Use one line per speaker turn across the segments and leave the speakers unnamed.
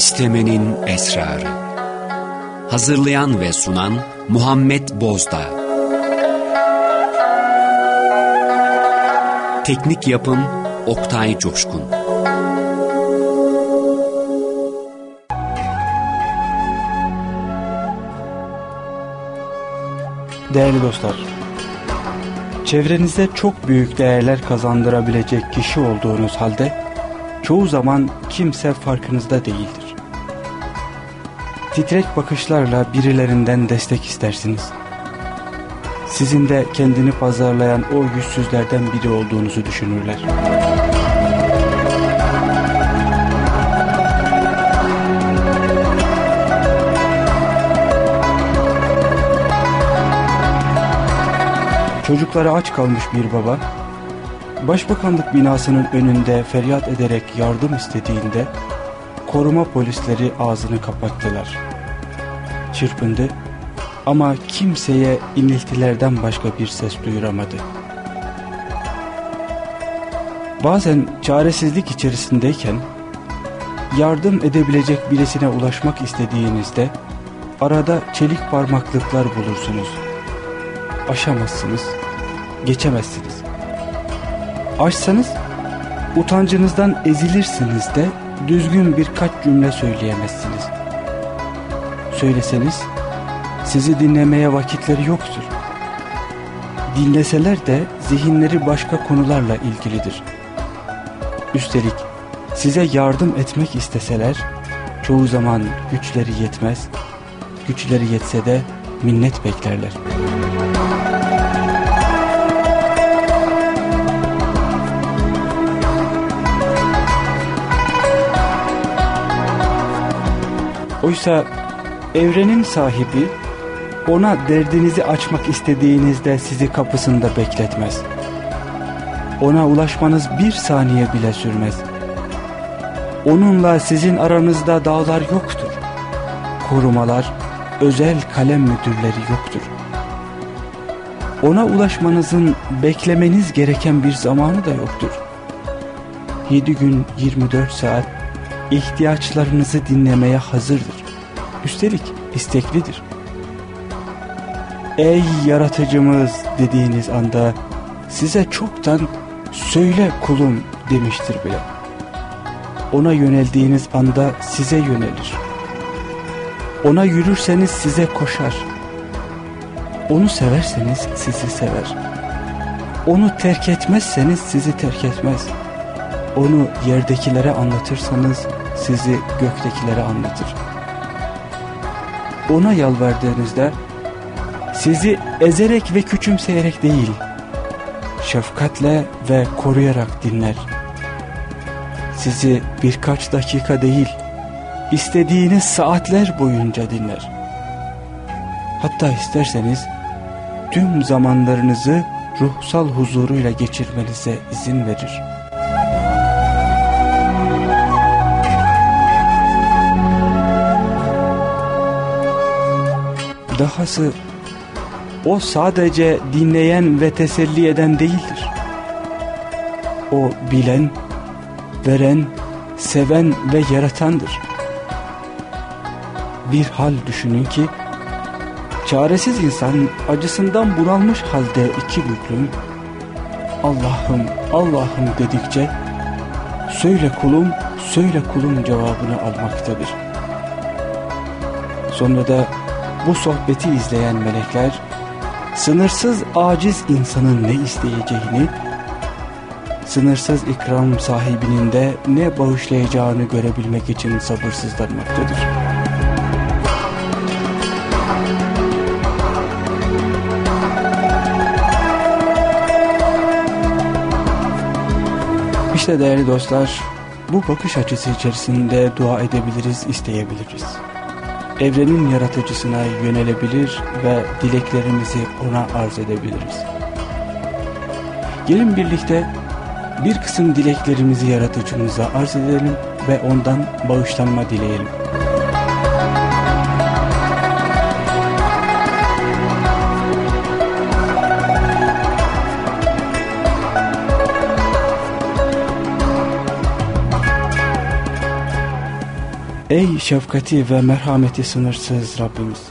İstemenin Esrarı. Hazırlayan ve sunan Muhammed Bozdağ. Teknik Yapım Oktay Coşkun.
Değerli dostlar, çevrenize çok büyük değerler kazandırabilecek kişi olduğunuz halde çoğu zaman kimse farkınızda değildir. Titrek bakışlarla birilerinden destek istersiniz. Sizin de kendini pazarlayan o yüzsüzlerden biri olduğunuzu düşünürler. Çocukları aç kalmış bir baba, Başbakanlık binasının önünde feryat ederek yardım istediğinde koruma polisleri ağzını kapattılar. Çırpındı ama kimseye iniltilerden başka bir ses duyuramadı. Bazen çaresizlik içerisindeyken yardım edebilecek birisine ulaşmak istediğinizde arada çelik parmaklıklar bulursunuz. Aşamazsınız, geçemezsiniz. Aşsanız utancınızdan ezilirsiniz de düzgün birkaç cümle söyleyemezsiniz. Söyleseniz sizi dinlemeye vakitleri yoktur. Dinleseler de zihinleri başka konularla ilgilidir. Üstelik size yardım etmek isteseler çoğu zaman güçleri yetmez, güçleri yetse de minnet beklerler. Oysa evrenin sahibi ona derdinizi açmak istediğinizde sizi kapısında bekletmez. Ona ulaşmanız bir saniye bile sürmez. Onunla sizin aranızda dağlar yoktur. Korumalar, özel kalem müdürleri yoktur. Ona ulaşmanızın beklemeniz gereken bir zamanı da yoktur. 7 gün 24 saat ihtiyaçlarınızı dinlemeye hazırdır. Üstelik isteklidir. Ey yaratıcımız dediğiniz anda size çoktan söyle kulum demiştir bile. Ona yöneldiğiniz anda size yönelir. Ona yürürseniz size koşar. Onu severseniz sizi sever. Onu terk etmezseniz sizi terk etmez. Onu yerdekilere anlatırsanız sizi göktekilere anlatır. Ona yalvardığınızda sizi ezerek ve küçümseyerek değil, şefkatle ve koruyarak dinler. Sizi birkaç dakika değil, istediğiniz saatler boyunca dinler. Hatta isterseniz tüm zamanlarınızı ruhsal huzuruyla geçirmenize izin verir. Dahası o sadece dinleyen ve teselli eden değildir. O bilen, veren, seven ve yaratandır. Bir hal düşünün ki, çaresiz insan acısından bunalmış halde iki büklüm, Allah'ım, Allah'ım dedikçe, söyle kulum, söyle kulum cevabını almaktadır. Sonra da bu sohbeti izleyen melekler sınırsız aciz insanın ne isteyeceğini, sınırsız ikram sahibinin de ne bağışlayacağını görebilmek için sabırsızlanmaktadır. İşte değerli dostlar, bu bakış açısı içerisinde dua edebiliriz, isteyebiliriz evrenin yaratıcısına yönelebilir ve dileklerimizi ona arz edebiliriz. Gelin birlikte bir kısım dileklerimizi yaratıcımıza arz edelim ve ondan bağışlanma dileyelim. Ey şefkati ve merhameti sınırsız Rabbimiz.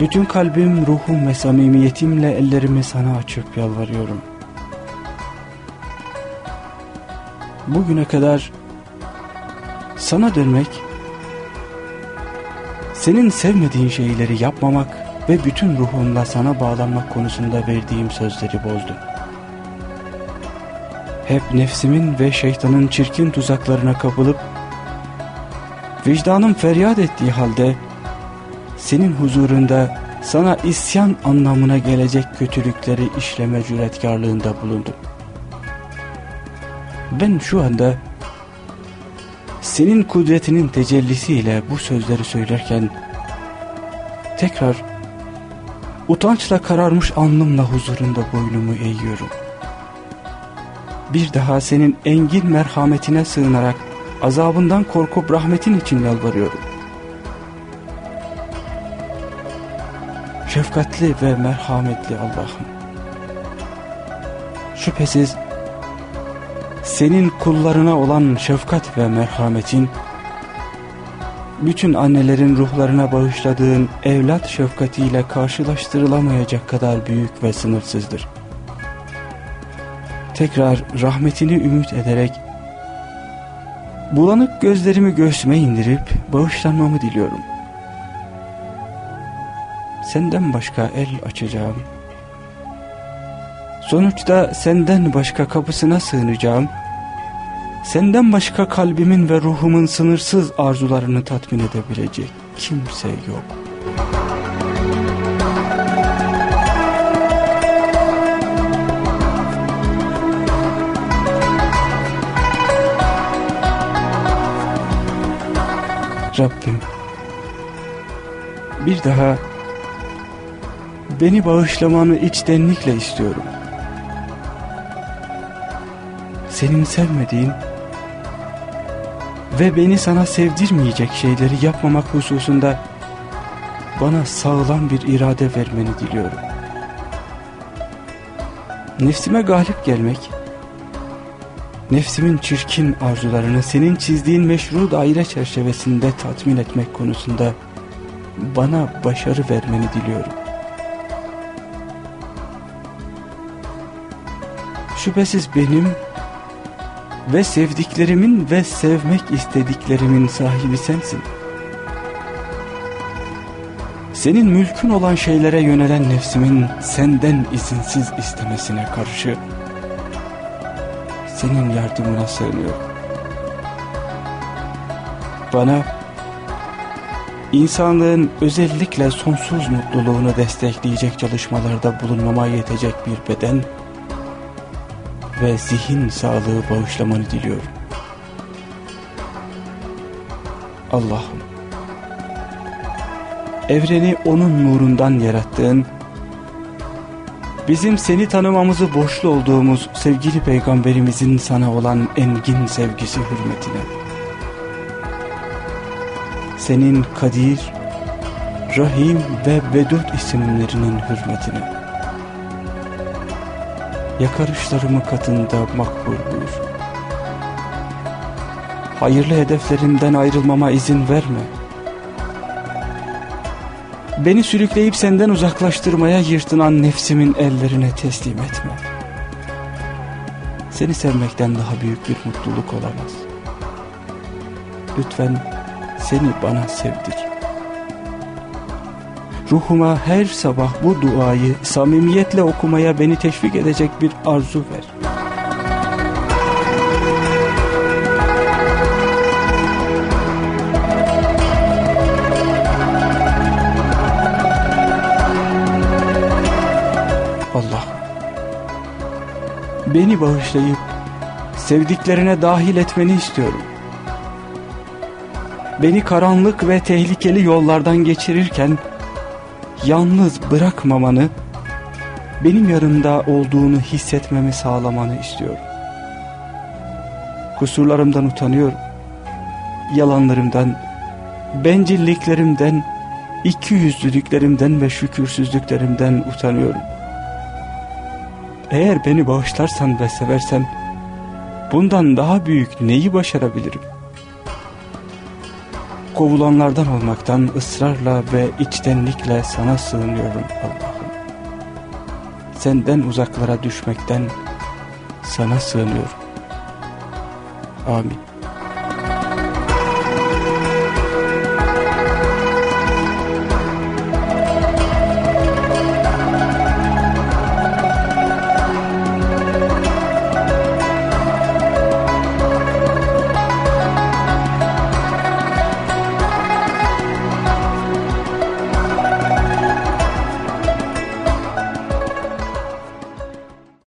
Bütün kalbim, ruhum ve samimiyetimle ellerimi sana açıp yalvarıyorum. Bugüne kadar sana dönmek, senin sevmediğin şeyleri yapmamak ve bütün ruhumla sana bağlanmak konusunda verdiğim sözleri bozdum. Hep nefsimin ve şeytanın çirkin tuzaklarına kapılıp, vicdanım feryat ettiği halde, senin huzurunda sana isyan anlamına gelecek kötülükleri işleme cüretkarlığında bulundum. Ben şu anda senin kudretinin tecellisiyle bu sözleri söylerken tekrar utançla kararmış alnımla huzurunda boynumu eğiyorum. Bir daha senin engin merhametine sığınarak azabından korkup rahmetin için yalvarıyorum. Şefkatli ve merhametli Allah'ım. Şüphesiz senin kullarına olan şefkat ve merhametin, bütün annelerin ruhlarına bağışladığın evlat şefkatiyle karşılaştırılamayacak kadar büyük ve sınırsızdır. Tekrar rahmetini ümit ederek, bulanık gözlerimi göğsüme indirip bağışlanmamı diliyorum. Senden başka el açacağım. Sonuçta senden başka kapısına sığınacağım. Senden başka kalbimin ve ruhumun sınırsız arzularını tatmin edebilecek kimse yok. Rabbim bir daha beni bağışlamanı içtenlikle istiyorum senin sevmediğin ve beni sana sevdirmeyecek şeyleri yapmamak hususunda bana sağlam bir irade vermeni diliyorum. Nefsime galip gelmek, nefsimin çirkin arzularını senin çizdiğin meşru daire çerçevesinde tatmin etmek konusunda bana başarı vermeni diliyorum. Şüphesiz benim ve sevdiklerimin ve sevmek istediklerimin sahibi sensin. Senin mülkün olan şeylere yönelen nefsimin senden izinsiz istemesine karşı senin yardımına sığınıyorum. Bana insanlığın özellikle sonsuz mutluluğunu destekleyecek çalışmalarda bulunmama yetecek bir beden ve zihin sağlığı bağışlamanı diliyorum. Allah'ım, evreni onun nurundan yarattığın, bizim seni tanımamızı borçlu olduğumuz sevgili peygamberimizin sana olan engin sevgisi hürmetine, senin Kadir, Rahim ve Vedud isimlerinin hürmetine, yakarışlarımı katında makbul buyur. Hayırlı hedeflerimden ayrılmama izin verme. Beni sürükleyip senden uzaklaştırmaya yırtınan nefsimin ellerine teslim etme. Seni sevmekten daha büyük bir mutluluk olamaz. Lütfen seni bana sevdir ruhuma her sabah bu duayı samimiyetle okumaya beni teşvik edecek bir arzu ver. Beni bağışlayıp sevdiklerine dahil etmeni istiyorum. Beni karanlık ve tehlikeli yollardan geçirirken yalnız bırakmamanı, benim yanımda olduğunu hissetmemi sağlamanı istiyorum. Kusurlarımdan utanıyorum. Yalanlarımdan, bencilliklerimden, iki yüzlülüklerimden ve şükürsüzlüklerimden utanıyorum. Eğer beni bağışlarsan ve seversen, bundan daha büyük neyi başarabilirim? kovulanlardan olmaktan ısrarla ve içtenlikle sana sığınıyorum Allah'ım. Senden uzaklara düşmekten sana sığınıyorum. Amin.